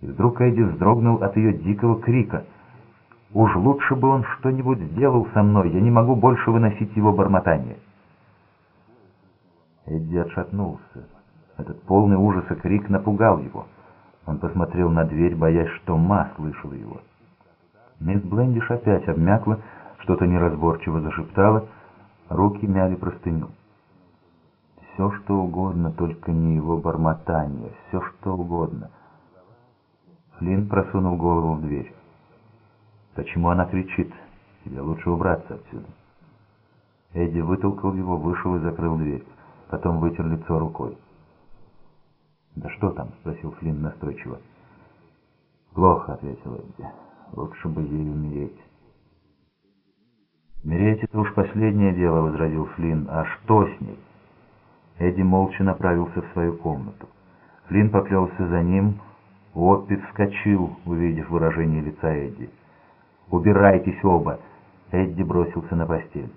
И вдруг Эдди вздрогнул от ее дикого крика. «Уж лучше бы он что-нибудь сделал со мной, я не могу больше выносить его бормотание». Эдди отшатнулся. Этот полный ужаса крик напугал его. Он посмотрел на дверь, боясь, что Ма слышала его. Мисс Блендиш опять обмякла, что-то неразборчиво зашептала, руки мяли простыню. Все, что угодно, только не его бормотание, все, что угодно. Флинн просунул голову в дверь. «Почему она кричит? Тебе лучше убраться отсюда». Эдди вытолкал его, вышел и закрыл дверь. Потом вытер лицо рукой. «Да что там?» — спросил Флинн настойчиво. «Плохо», — ответил Эдди. «Лучше бы ей умереть». «Умереть — это уж последнее дело», — возразил Флинн. «А что с ней?» Эдди молча направился в свою комнату. Флинн поплелся за ним. Уоппи вскочил, увидев выражение лица Эдди. «Убирайтесь оба!» Эдди бросился на постель.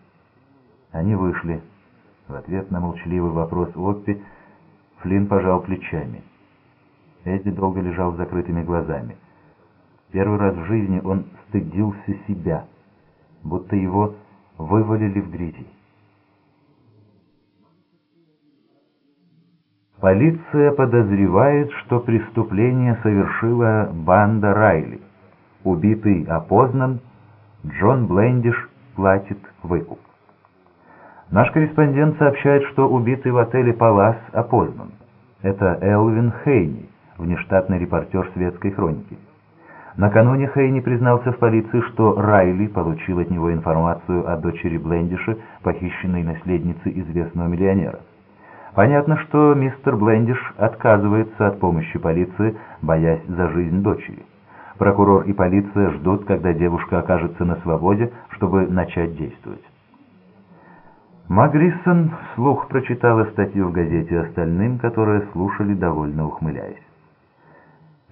Они вышли. В ответ на молчаливый вопрос Уоппи Флинн пожал плечами. Эдди долго лежал с закрытыми глазами. Первый раз в жизни он стыдился себя, будто его вывалили в грязи. Полиция подозревает, что преступление совершила банда Райли. Убитый опознан, Джон Блендиш платит выкуп. Наш корреспондент сообщает, что убитый в отеле «Палас» опознан. Это Элвин Хейни, внештатный репортер светской хроники. Накануне Хейни признался в полиции, что Райли получил от него информацию о дочери Блендиша, похищенной наследнице известного миллионера. Понятно, что мистер Блендиш отказывается от помощи полиции, боясь за жизнь дочери. Прокурор и полиция ждут, когда девушка окажется на свободе, чтобы начать действовать. Магриссон вслух прочитала статью в газете остальным, которые слушали, довольно ухмыляясь.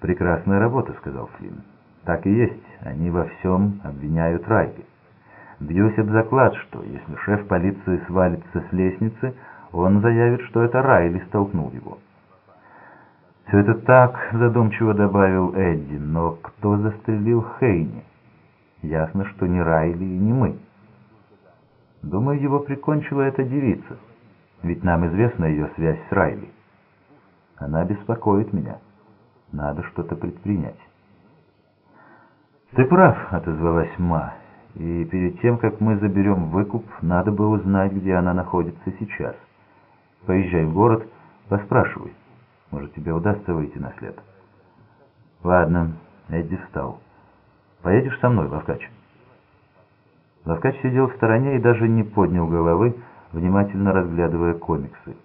«Прекрасная работа», — сказал Флинн. «Так и есть, они во всем обвиняют Райли. Бьюсь об заклад, что если шеф полиции свалится с лестницы, он заявит, что это Райли столкнул его. «Все это так», — задумчиво добавил Эдди, — «но кто застрелил Хейни? Ясно, что не Райли и не мы. Думаю, его прикончила эта девица, ведь нам известна ее связь с Райли. Она беспокоит меня. Надо что-то предпринять». «Ты прав», — отозвалась Ма, — «и перед тем, как мы заберем выкуп, надо бы узнать, где она находится сейчас». Поезжай в город, поспрашивай. Может, тебе удастся выйти на след. Ладно, Эдди встал. Поедешь со мной, Лавкач? Лавкач сидел в стороне и даже не поднял головы, внимательно разглядывая комиксы.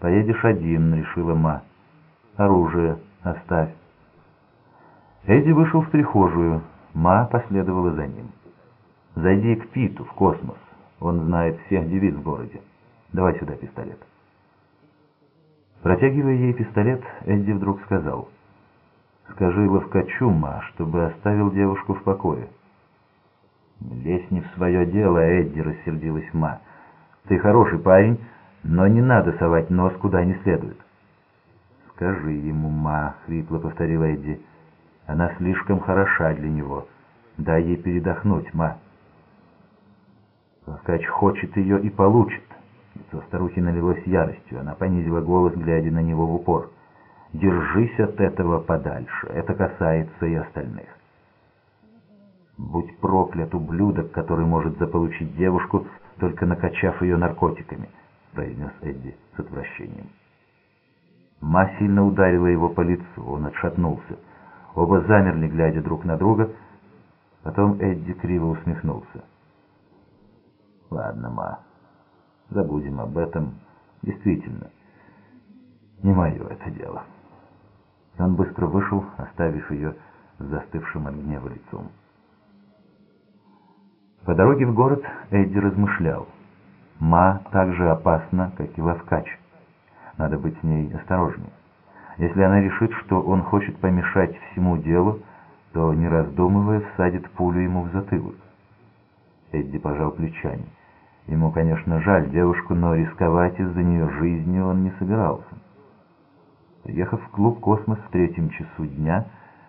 «Поедешь один», — решила Ма. «Оружие оставь». Эдди вышел в прихожую. Ма последовала за ним. «Зайди к Питу в космос. Он знает всех девиц в городе». Давай сюда пистолет. Протягивая ей пистолет, Эдди вдруг сказал, «Скажи ловкачу, Ма, чтобы оставил девушку в покое». «Лезь не в свое дело, Эдди», — рассердилась Ма. «Ты хороший парень, но не надо совать нос куда не следует». «Скажи ему, Ма», — хрипло повторил Эдди. «Она слишком хороша для него. Дай ей передохнуть, Ма». Ловкач хочет ее и получит. Лицо старухи налилось яростью. Она понизила голос, глядя на него в упор. «Держись от этого подальше. Это касается и остальных». «Будь проклят, ублюдок, который может заполучить девушку, только накачав ее наркотиками», — произнес Эдди с отвращением. Ма сильно ударила его по лицу, он отшатнулся. Оба замерли, глядя друг на друга. Потом Эдди криво усмехнулся. «Ладно, Ма». Забудем об этом. Действительно, не мое это дело. Он быстро вышел, оставив ее с застывшим от гнева лицом. По дороге в город Эдди размышлял. Ма так же опасна, как и Лавкач. Надо быть с ней осторожнее. Если она решит, что он хочет помешать всему делу, то, не раздумывая, всадит пулю ему в затылок. Эдди пожал плечами. Ему, конечно, жаль девушку, но рисковать из-за нее жизнью он не собирался. Приехав в клуб «Космос» в третьем часу дня,